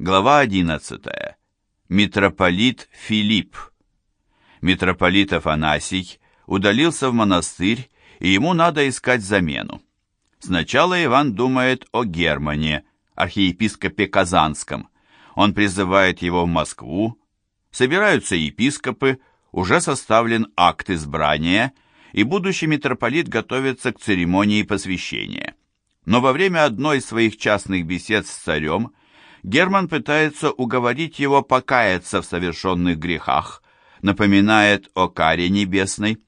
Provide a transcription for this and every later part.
Глава 11. Митрополит Филипп. Митрополит Афанасий удалился в монастырь, и ему надо искать замену. Сначала Иван думает о Германе, архиепископе Казанском. Он призывает его в Москву, собираются епископы, уже составлен акт избрания, и будущий митрополит готовится к церемонии посвящения. Но во время одной из своих частных бесед с царем Герман пытается уговорить его покаяться в совершенных грехах, напоминает о каре небесной.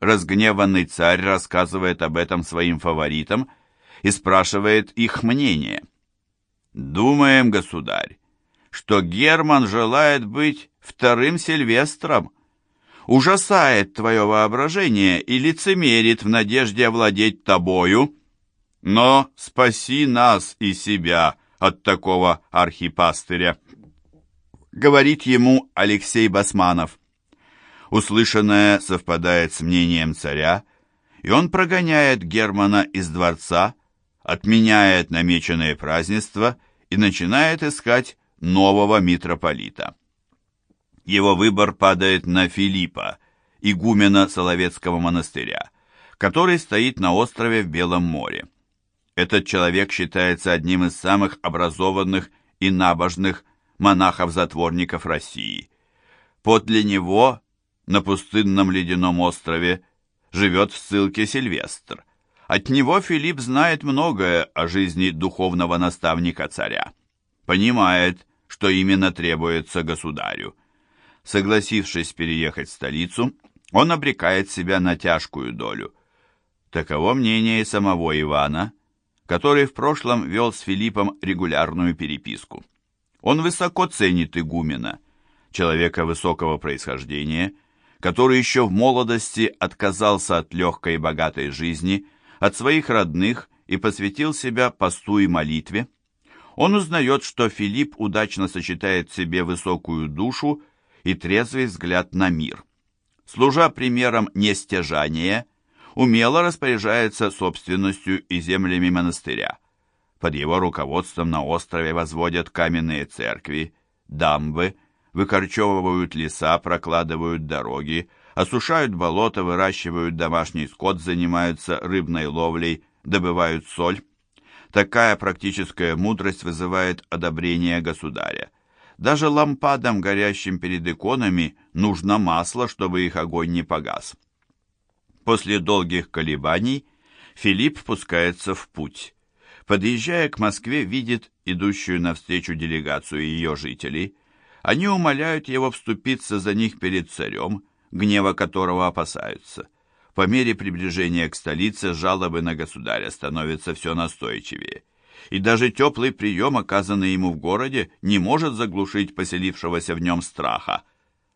Разгневанный царь рассказывает об этом своим фаворитам и спрашивает их мнение. «Думаем, государь, что Герман желает быть вторым Сильвестром. Ужасает твое воображение и лицемерит в надежде овладеть тобою. Но спаси нас и себя от такого архипастыря», — говорит ему Алексей Басманов. Услышанное совпадает с мнением царя, и он прогоняет Германа из дворца, отменяет намеченные празднества и начинает искать нового митрополита. Его выбор падает на Филиппа, игумена Соловецкого монастыря, который стоит на острове в Белом море. Этот человек считается одним из самых образованных и набожных монахов-затворников России. Подле него на пустынном ледяном острове живет в ссылке Сильвестр. От него Филипп знает многое о жизни духовного наставника царя. Понимает, что именно требуется государю. Согласившись переехать в столицу, он обрекает себя на тяжкую долю. Таково мнение самого Ивана, который в прошлом вел с Филиппом регулярную переписку. Он высоко ценит игумена, человека высокого происхождения, который еще в молодости отказался от легкой и богатой жизни, от своих родных и посвятил себя посту и молитве. Он узнает, что Филипп удачно сочетает в себе высокую душу и трезвый взгляд на мир. Служа примером нестяжания, умело распоряжается собственностью и землями монастыря. Под его руководством на острове возводят каменные церкви, дамбы, выкорчевывают леса, прокладывают дороги, осушают болота, выращивают домашний скот, занимаются рыбной ловлей, добывают соль. Такая практическая мудрость вызывает одобрение государя. Даже лампадам, горящим перед иконами, нужно масло, чтобы их огонь не погас. После долгих колебаний Филипп пускается в путь. Подъезжая к Москве, видит идущую навстречу делегацию ее жителей – они умоляют его вступиться за них перед царем, гнева которого опасаются. По мере приближения к столице жалобы на государя становятся все настойчивее. И даже теплый прием, оказанный ему в городе, не может заглушить поселившегося в нем страха.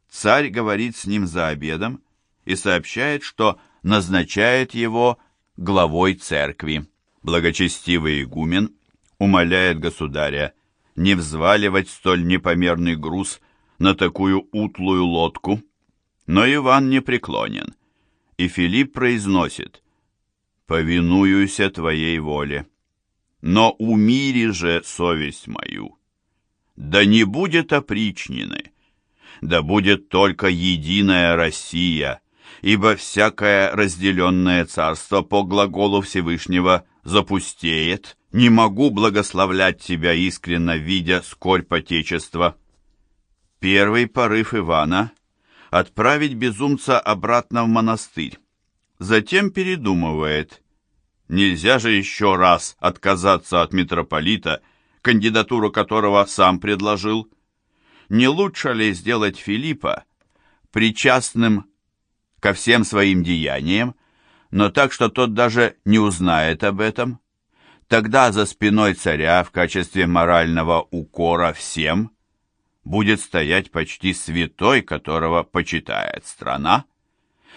Царь говорит с ним за обедом и сообщает, что назначает его главой церкви. Благочестивый игумен умоляет государя не взваливать столь непомерный груз на такую утлую лодку. Но Иван не преклонен, и Филипп произносит «Повинуюся твоей воле, но умири же совесть мою, да не будет опричнины, да будет только единая Россия, ибо всякое разделенное царство по глаголу Всевышнего запустеет, не могу благословлять тебя искренно, видя скорбь Отечества. Первый порыв Ивана — отправить безумца обратно в монастырь. Затем передумывает. Нельзя же еще раз отказаться от митрополита, кандидатуру которого сам предложил. Не лучше ли сделать Филиппа причастным ко всем своим деяниям, но так, что тот даже не узнает об этом? Тогда за спиной царя в качестве морального укора всем будет стоять почти святой, которого почитает страна.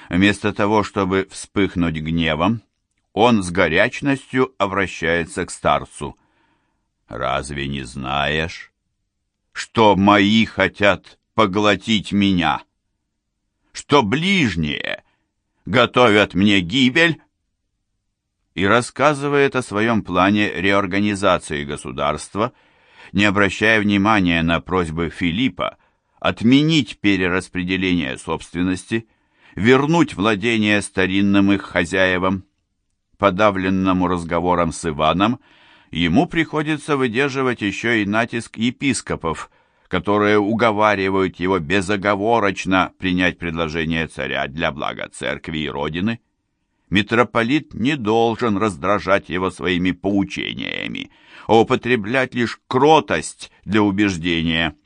Вместо того, чтобы вспыхнуть гневом, он с горячностью обращается к старцу. «Разве не знаешь, что мои хотят поглотить меня? Что ближние готовят мне гибель?» и рассказывает о своем плане реорганизации государства не обращая внимания на просьбы Филиппа отменить перераспределение собственности, вернуть владение старинным их хозяевам. Подавленному разговором с Иваном ему приходится выдерживать еще и натиск епископов, которые уговаривают его безоговорочно принять предложение царя для блага церкви и родины. Митрополит не должен раздражать его своими поучениями, а употреблять лишь кротость для убеждения.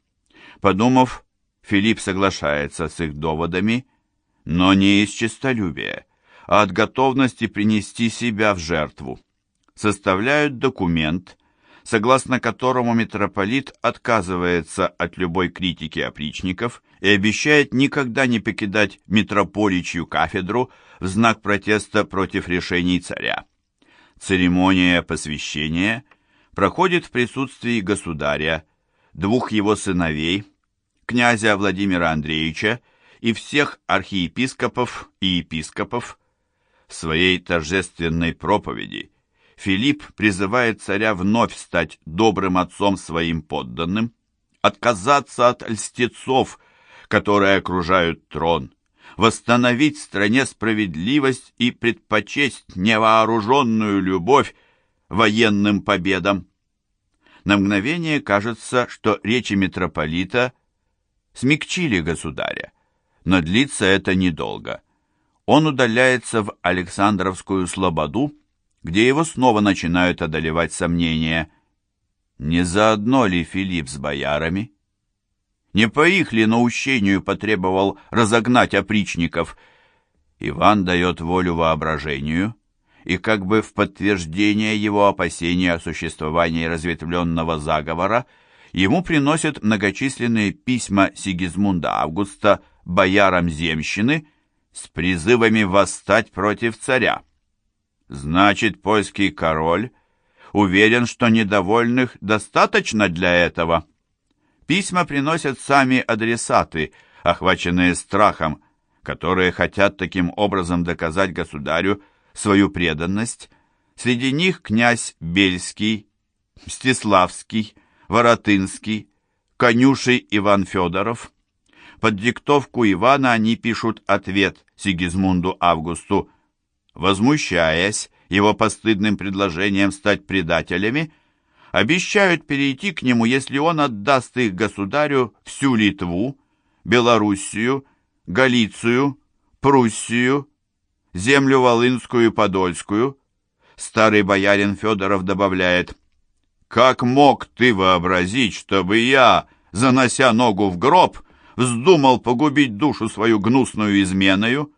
Подумав, Филипп соглашается с их доводами, но не из честолюбия, а от готовности принести себя в жертву. Составляют документ, согласно которому митрополит отказывается от любой критики опричников и обещает никогда не покидать митрополичью кафедру в знак протеста против решений царя. Церемония посвящения проходит в присутствии государя, двух его сыновей, князя Владимира Андреевича и всех архиепископов и епископов. В своей торжественной проповеди Филипп призывает царя вновь стать добрым отцом своим подданным, отказаться от льстецов, которые окружают трон, восстановить в стране справедливость и предпочесть невооруженную любовь военным победам. На мгновение кажется, что речи митрополита – смягчили государя, но длится это недолго. Он удаляется в Александровскую слободу, где его снова начинают одолевать сомнения. Не заодно ли Филипп с боярами? Не по их ли наущению потребовал разогнать опричников? Иван дает волю воображению, и как бы в подтверждение его опасения о существовании разветвленного заговора – ему приносят многочисленные письма Сигизмунда Августа боярам земщины с призывами восстать против царя. Значит, польский король уверен, что недовольных достаточно для этого. Письма приносят сами адресаты, охваченные страхом, которые хотят таким образом доказать государю свою преданность. Среди них князь Бельский, Мстиславский, Воротынский, конюший Иван Федоров. Под диктовку Ивана они пишут ответ Сигизмунду Августу, возмущаясь его постыдным предложением стать предателями, обещают перейти к нему, если он отдаст их государю всю Литву, Белоруссию, Галицию, Пруссию, землю Волынскую и Подольскую. Старый боярин Федоров добавляет – как мог ты вообразить, чтобы я, занося ногу в гроб, вздумал погубить душу свою гнусную изменою?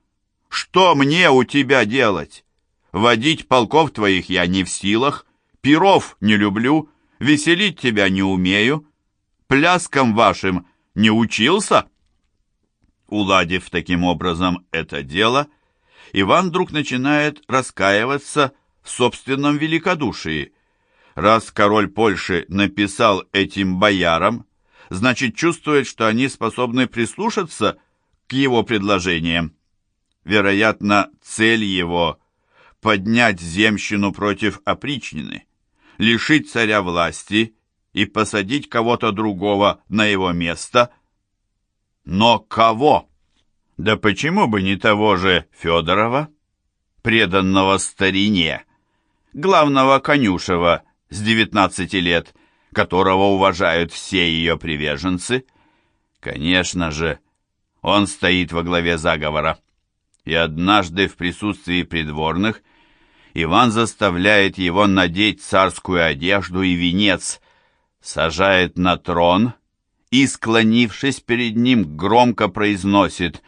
Что мне у тебя делать? Водить полков твоих я не в силах, пиров не люблю, веселить тебя не умею, пляскам вашим не учился?» Уладив таким образом это дело, Иван вдруг начинает раскаиваться в собственном великодушии – Раз король Польши написал этим боярам, значит чувствует, что они способны прислушаться к его предложениям. Вероятно, цель его — поднять земщину против опричнины, лишить царя власти и посадить кого-то другого на его место. Но кого? Да почему бы не того же Федорова, преданного старине, главного конюшева с 19 лет, которого уважают все ее приверженцы? Конечно же, он стоит во главе заговора. И однажды в присутствии придворных Иван заставляет его надеть царскую одежду и венец, сажает на трон и, склонившись перед ним, громко произносит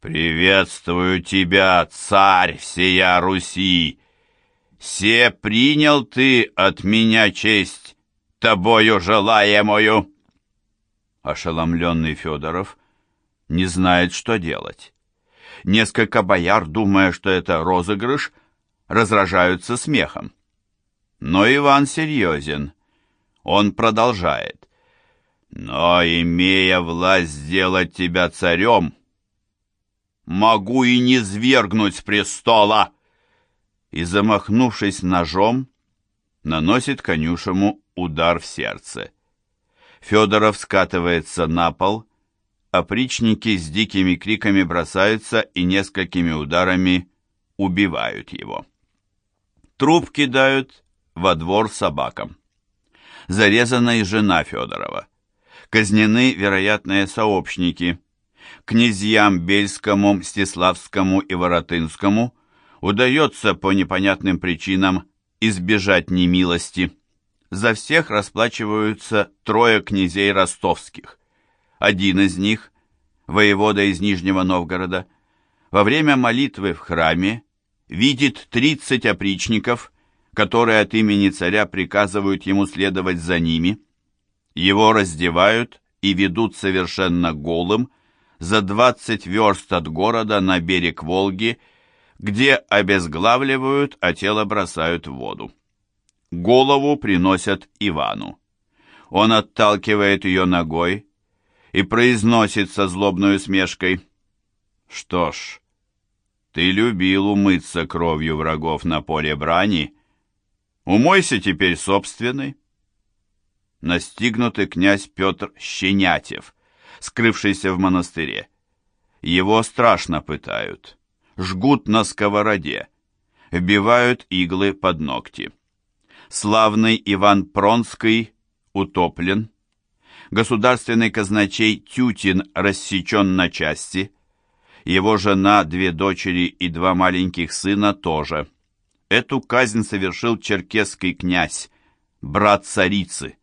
«Приветствую тебя, царь всея Руси!» «Се принял ты от меня честь, тобою желаемую!» Ошеломленный Федоров не знает, что делать. Несколько бояр, думая, что это розыгрыш, разражаются смехом. Но Иван серьезен. Он продолжает. «Но, имея власть сделать тебя царем, могу и не свергнуть с престола!» и, замахнувшись ножом, наносит конюшему удар в сердце. Федоров скатывается на пол, опричники с дикими криками бросаются и несколькими ударами убивают его. Труп кидают во двор собакам. Зарезана и жена Федорова. Казнены вероятные сообщники. Князьям Бельскому, Мстиславскому и Воротынскому удается по непонятным причинам избежать немилости. За всех расплачиваются трое князей ростовских. Один из них, воевода из Нижнего Новгорода, во время молитвы в храме видит 30 опричников, которые от имени царя приказывают ему следовать за ними. Его раздевают и ведут совершенно голым за 20 верст от города на берег Волги, где обезглавливают, а тело бросают в воду. Голову приносят Ивану. Он отталкивает ее ногой и произносит со злобной усмешкой. «Что ж, ты любил умыться кровью врагов на поле брани. Умойся теперь собственной». Настигнутый князь Петр Щенятев, скрывшийся в монастыре. Его страшно пытают, жгут на сковороде, вбивают иглы под ногти славный Иван Пронский утоплен, государственный казначей Тютин рассечен на части, его жена, две дочери и два маленьких сына тоже. Эту казнь совершил черкесский князь, брат царицы.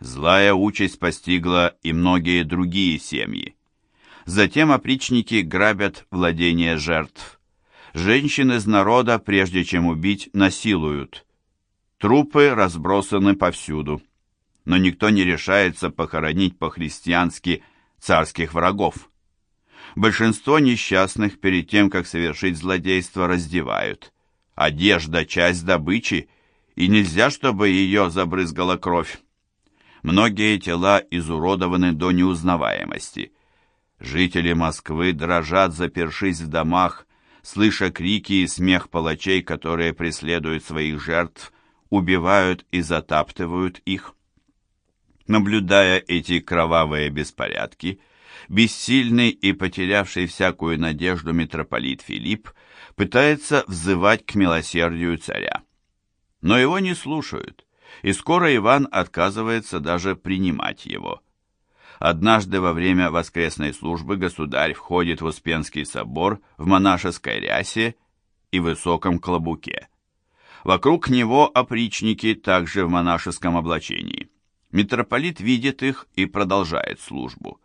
Злая участь постигла и многие другие семьи. Затем опричники грабят владения жертв. Женщин из народа, прежде чем убить, насилуют. Трупы разбросаны повсюду, но никто не решается похоронить по-христиански царских врагов. Большинство несчастных перед тем, как совершить злодейство, раздевают. Одежда – часть добычи, и нельзя, чтобы ее забрызгала кровь. Многие тела изуродованы до неузнаваемости. Жители Москвы дрожат, запершись в домах, слыша крики и смех палачей, которые преследуют своих жертв – убивают и затаптывают их. Наблюдая эти кровавые беспорядки, бессильный и потерявший всякую надежду митрополит Филипп пытается взывать к милосердию царя. Но его не слушают, и скоро Иван отказывается даже принимать его. Однажды во время воскресной службы государь входит в Успенский собор в монашеской рясе и высоком клобуке. Вокруг него опричники также в монашеском облачении. Митрополит видит их и продолжает службу.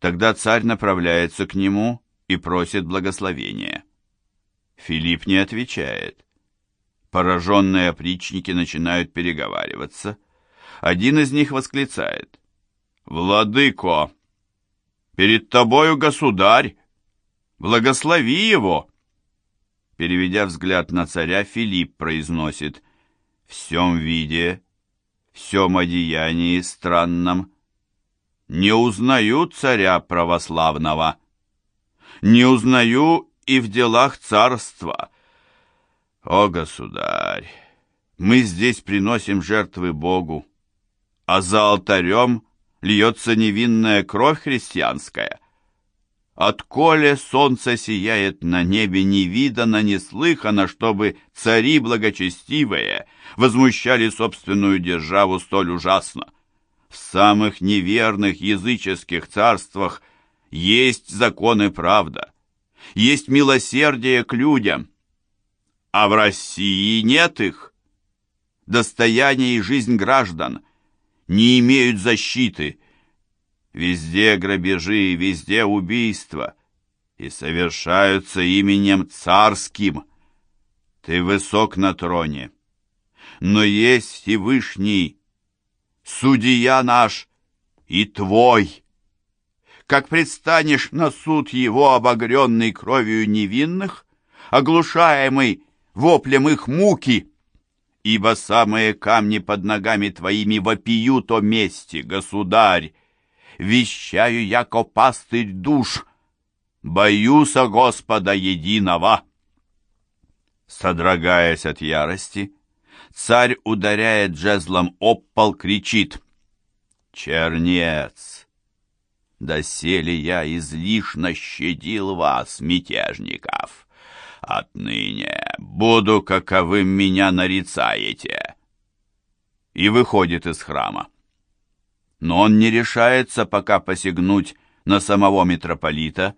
Тогда царь направляется к нему и просит благословения. Филипп не отвечает. Пораженные опричники начинают переговариваться. Один из них восклицает. «Владыко! Перед тобою государь! Благослови его!» Переведя взгляд на царя, Филипп произносит «В всем виде, всем одеянии странном, не узнаю царя православного, не узнаю и в делах царства. О, государь, мы здесь приносим жертвы Богу, а за алтарем льется невинная кровь христианская». Отколе солнце сияет на небе, не видано, не слыхано, чтобы цари благочестивые возмущали собственную державу столь ужасно. В самых неверных языческих царствах есть законы правда, есть милосердие к людям, а в России нет их. Достояние и жизнь граждан не имеют защиты – Везде грабежи, везде убийства, и совершаются именем царским. Ты высок на троне, но есть Всевышний, судья наш и твой. Как предстанешь на суд его, обогренный кровью невинных, оглушаемый воплем их муки, ибо самые камни под ногами твоими вопиют о мести, государь, вещаю, яко пастырь душ, боюся Господа единого. Содрогаясь от ярости, Царь ударяет жезлом об пол, кричит «Чернец! Доселе я излишне щадил вас, мятежников. Отныне буду, каковым меня нарицаете». И выходит из храма. Но он не решается пока посягнуть на самого митрополита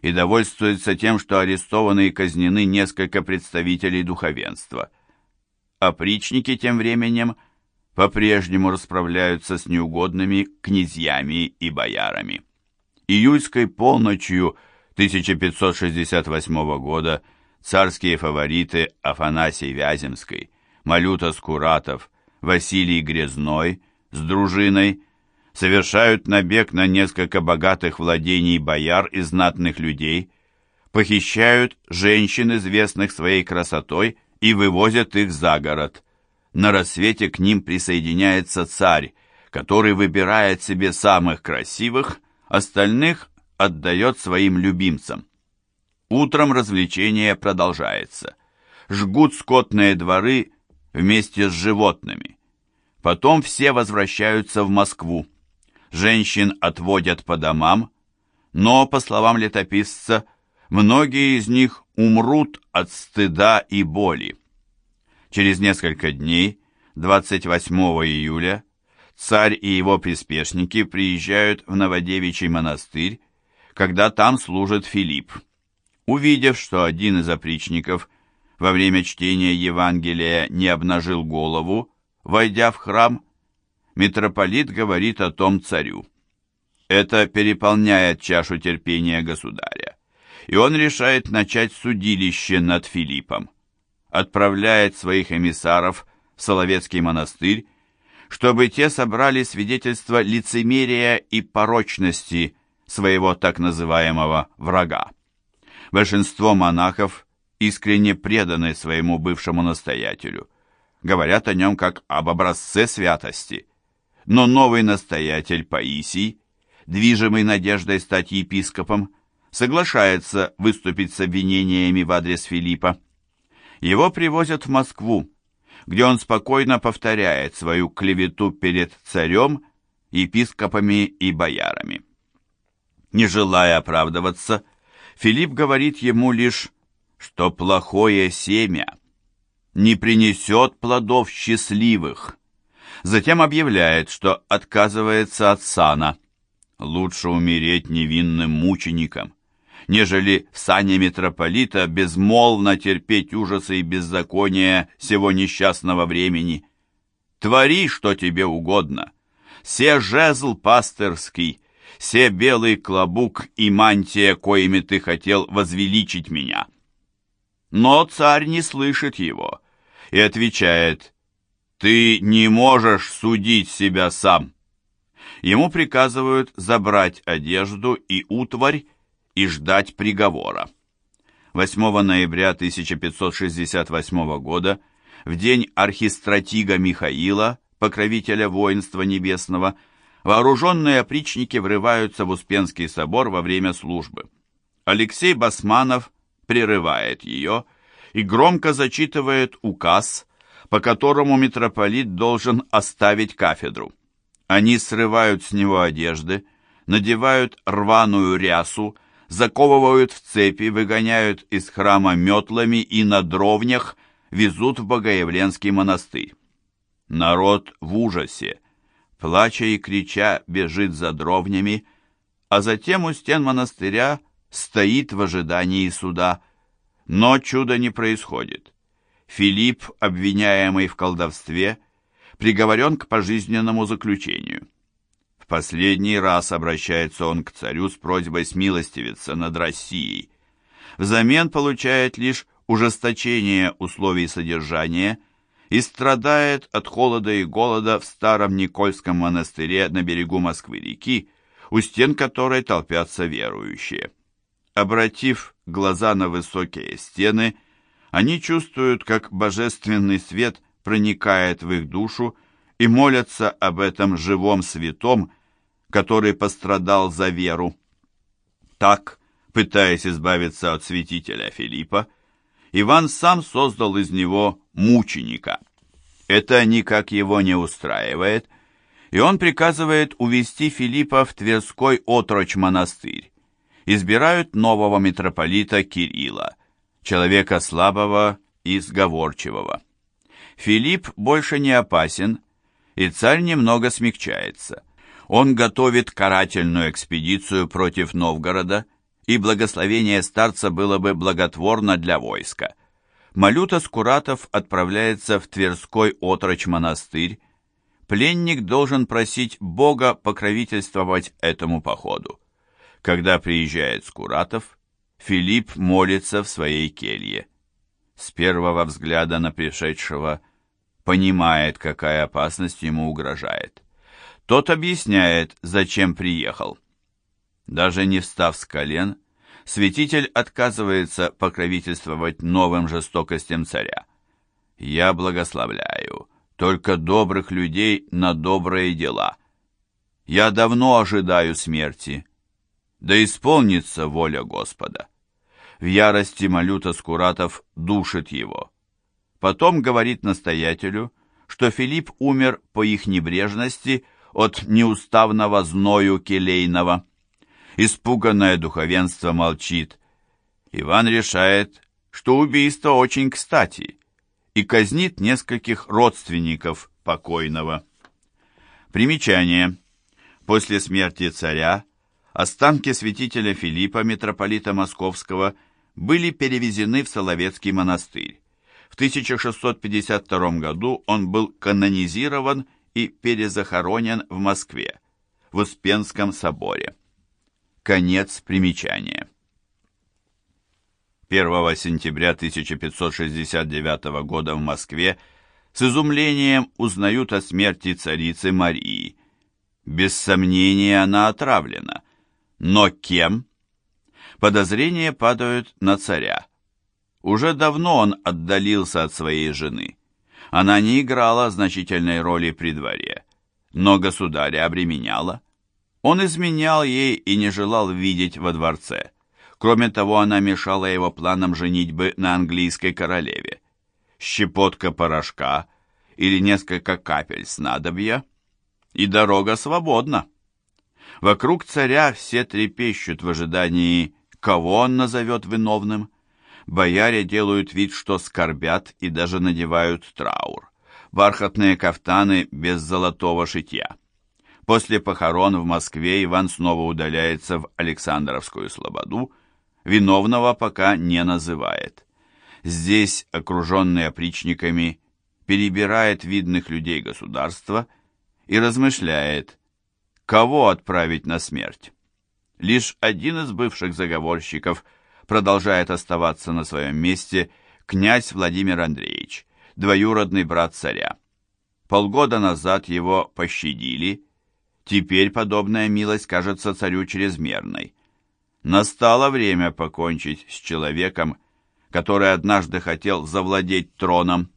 и довольствуется тем, что арестованы и казнены несколько представителей духовенства. Опричники тем временем по-прежнему расправляются с неугодными князьями и боярами. Июльской полночью 1568 года царские фавориты Афанасий Вяземский, Малюта Скуратов, Василий Грязной с дружиной совершают набег на несколько богатых владений бояр и знатных людей, похищают женщин, известных своей красотой, и вывозят их за город. На рассвете к ним присоединяется царь, который выбирает себе самых красивых, остальных отдает своим любимцам. Утром развлечение продолжается. Жгут скотные дворы вместе с животными. Потом все возвращаются в Москву. Женщин отводят по домам, но, по словам летописца, многие из них умрут от стыда и боли. Через несколько дней, 28 июля, царь и его приспешники приезжают в Новодевичий монастырь, когда там служит Филипп. Увидев, что один из опричников во время чтения Евангелия не обнажил голову, войдя в храм, митрополит говорит о том царю. Это переполняет чашу терпения государя, и он решает начать судилище над Филиппом, отправляет своих эмиссаров в Соловецкий монастырь, чтобы те собрали свидетельства лицемерия и порочности своего так называемого врага. Большинство монахов искренне преданы своему бывшему настоятелю, говорят о нем как об образце святости. Но новый настоятель Паисий, движимый надеждой стать епископом, соглашается выступить с обвинениями в адрес Филиппа. Его привозят в Москву, где он спокойно повторяет свою клевету перед царем, епископами и боярами. Не желая оправдываться, Филипп говорит ему лишь, что плохое семя не принесет плодов счастливых. Затем объявляет, что отказывается от сана. Лучше умереть невинным мучеником, нежели в сане митрополита безмолвно терпеть ужасы и беззакония всего несчастного времени. Твори, что тебе угодно. Се жезл пастырский, се белый клобук и мантия, коими ты хотел возвеличить меня. Но царь не слышит его и отвечает, «Ты не можешь судить себя сам». Ему приказывают забрать одежду и утварь и ждать приговора. 8 ноября 1568 года, в день архистратига Михаила, покровителя воинства небесного, вооруженные опричники врываются в Успенский собор во время службы. Алексей Басманов прерывает ее и громко зачитывает указ, по которому митрополит должен оставить кафедру. Они срывают с него одежды, надевают рваную рясу, заковывают в цепи, выгоняют из храма метлами и на дровнях везут в Богоявленский монастырь. Народ в ужасе, плача и крича, бежит за дровнями, а затем у стен монастыря стоит в ожидании суда. Но чуда не происходит. Филипп, обвиняемый в колдовстве, приговорен к пожизненному заключению. В последний раз обращается он к царю с просьбой смилостивиться над Россией. Взамен получает лишь ужесточение условий содержания – и страдает от холода и голода в старом Никольском монастыре на берегу Москвы-реки, у стен которой толпятся верующие. Обратив глаза на высокие стены, они чувствуют, как божественный свет проникает в их душу и молятся об этом живом святом, который пострадал за веру. Так, пытаясь избавиться от святителя Филиппа, Иван сам создал из него мученика. Это никак его не устраивает, и он приказывает увести Филиппа в Тверской отрочь монастырь. Избирают нового митрополита Кирилла, человека слабого и сговорчивого. Филипп больше не опасен, и царь немного смягчается. Он готовит карательную экспедицию против Новгорода, и благословение старца было бы благотворно для войска. Малюта Скуратов отправляется в Тверской отрочь монастырь. Пленник должен просить Бога покровительствовать этому походу. Когда приезжает Скуратов, Филипп молится в своей келье. С первого взгляда на пришедшего понимает, какая опасность ему угрожает. Тот объясняет, зачем приехал. Даже не встав с колен, святитель отказывается покровительствовать новым жестокостям царя. «Я благословляю только добрых людей на добрые дела. Я давно ожидаю смерти. Да исполнится воля Господа». В ярости Малюта Скуратов душит его. Потом говорит настоятелю, что Филипп умер по их небрежности от неуставного зною келейного. Испуганное духовенство молчит. Иван решает, что убийство очень кстати, и казнит нескольких родственников покойного. Примечание. После смерти царя останки святителя Филиппа, митрополита Московского, были перевезены в Соловецкий монастырь. В 1652 году он был канонизирован и перезахоронен в Москве, в Успенском соборе. Конец примечания. 1 сентября 1569 года в Москве с изумлением узнают о смерти царицы Марии. Без сомнения, она отравлена. Но кем? Подозрения падают на царя. Уже давно он отдалился от своей жены. Она не играла значительной роли при дворе, но государя обременяла. Он изменял ей и не желал видеть во дворце. Кроме того, она мешала его планам женитьбы на английской королеве. Щепотка порошка или несколько капель снадобья, и дорога свободна. Вокруг царя все трепещут в ожидании, кого он назовет виновным. Бояре делают вид, что скорбят и даже надевают траур. Бархатные кафтаны без золотого шитья. После похорон в Москве Иван снова удаляется в Александровскую слободу, виновного пока не называет. Здесь, окруженный опричниками, перебирает видных людей государства и размышляет, кого отправить на смерть. Лишь один из бывших заговорщиков продолжает оставаться на своем месте, князь Владимир Андреевич, двоюродный брат царя. Полгода назад его пощадили, Теперь подобная милость кажется царю чрезмерной. Настало время покончить с человеком, который однажды хотел завладеть троном.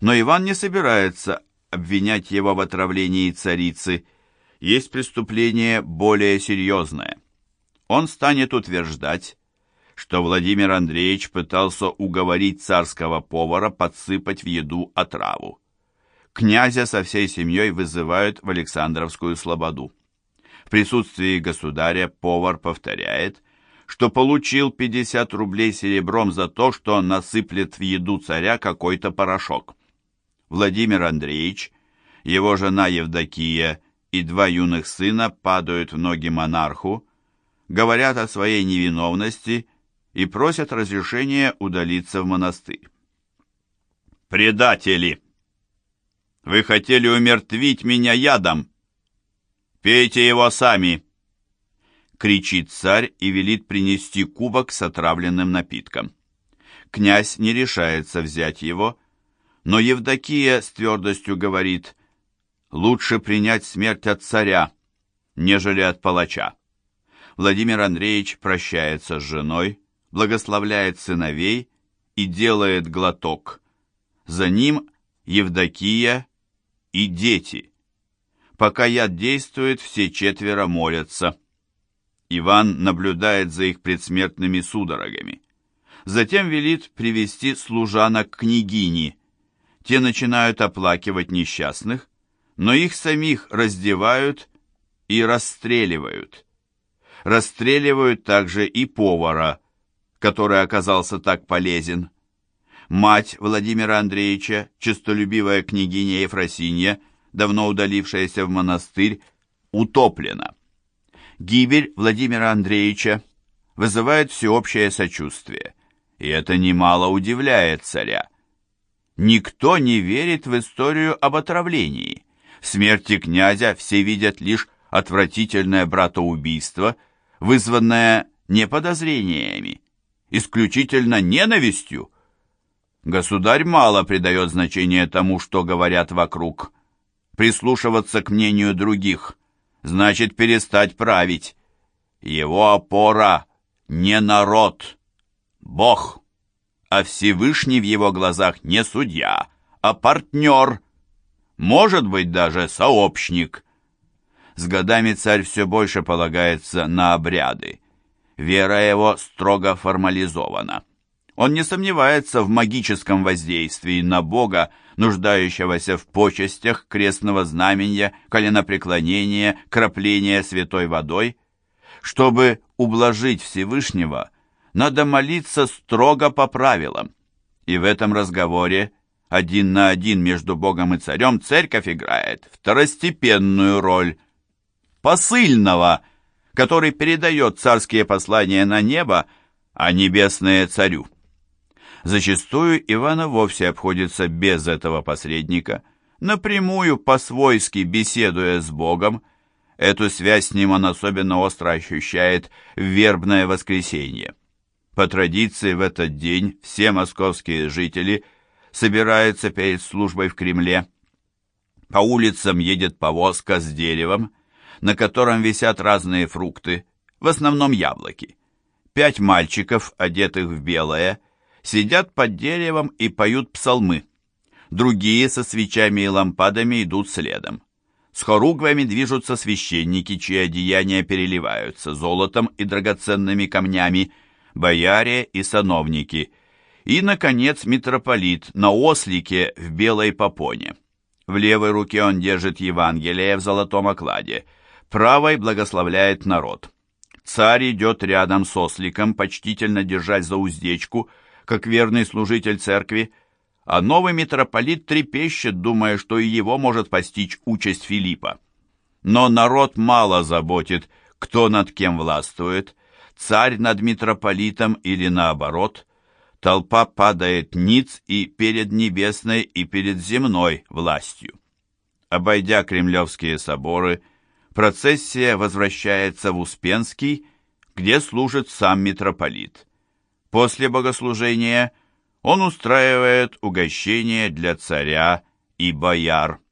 Но Иван не собирается обвинять его в отравлении царицы. Есть преступление более серьезное. Он станет утверждать, что Владимир Андреевич пытался уговорить царского повара подсыпать в еду отраву князя со всей семьей вызывают в Александровскую слободу. В присутствии государя повар повторяет, что получил 50 рублей серебром за то, что насыплет в еду царя какой-то порошок. Владимир Андреевич, его жена Евдокия и два юных сына падают в ноги монарху, говорят о своей невиновности и просят разрешения удалиться в монастырь. «Предатели!» Вы хотели умертвить меня ядом. Пейте его сами!» Кричит царь и велит принести кубок с отравленным напитком. Князь не решается взять его, но Евдокия с твердостью говорит, «Лучше принять смерть от царя, нежели от палача». Владимир Андреевич прощается с женой, благословляет сыновей и делает глоток. За ним Евдокия и дети. Пока яд действует, все четверо молятся. Иван наблюдает за их предсмертными судорогами. Затем велит привести служанок к княгине. те начинают оплакивать несчастных, но их самих раздевают и расстреливают. Расстреливают также и повара, который оказался так полезен. Мать Владимира Андреевича, честолюбивая княгиня Ефросинья, давно удалившаяся в монастырь, утоплена. Гибель Владимира Андреевича вызывает всеобщее сочувствие, и это немало удивляет царя. Никто не верит в историю об отравлении. В смерти князя все видят лишь отвратительное братоубийство, вызванное не подозрениями, исключительно ненавистью. Государь мало придает значения тому, что говорят вокруг. Прислушиваться к мнению других значит перестать править. Его опора не народ, Бог а Всевышний в его глазах не судья, а партнер, может быть, даже сообщник. С годами царь все больше полагается на обряды. Вера его строго формализована. Он не сомневается в магическом воздействии на Бога, нуждающегося в почестях крестного знамения, коленопреклонения, крапления святой водой. Чтобы ублажить Всевышнего, надо молиться строго по правилам. И в этом разговоре один на один между Богом и царем церковь играет второстепенную роль посыльного, который передает царские послания на небо, а небесное царю. Зачастую Ивана вовсе обходится без этого посредника, напрямую по-свойски беседуя с Богом, Эту связь с ним он особенно остро ощущает в вербное воскресенье. По традиции в этот день все московские жители собираются перед службой в Кремле. По улицам едет повозка с деревом, на котором висят разные фрукты, в основном яблоки. Пять мальчиков, одетых в белое, сидят под деревом и поют псалмы. Другие со свечами и лампадами идут следом. С хоругвами движутся священники, чьи одеяния переливаются золотом и драгоценными камнями, бояре и сановники, и, наконец, митрополит на ослике в белой попоне. В левой руке он держит Евангелие в золотом окладе, правой благословляет народ. Царь идет рядом с осликом, почтительно держась за уздечку, как верный служитель церкви, а новый митрополит трепещет, думая, что и его может постичь участь Филиппа. Но народ мало заботит, кто над кем властвует, царь над митрополитом или наоборот, толпа падает ниц и перед небесной, и перед земной властью. Обойдя кремлевские соборы, процессия возвращается в Успенский, где служит сам митрополит. После богослужения он устраивает угощение для царя и бояр.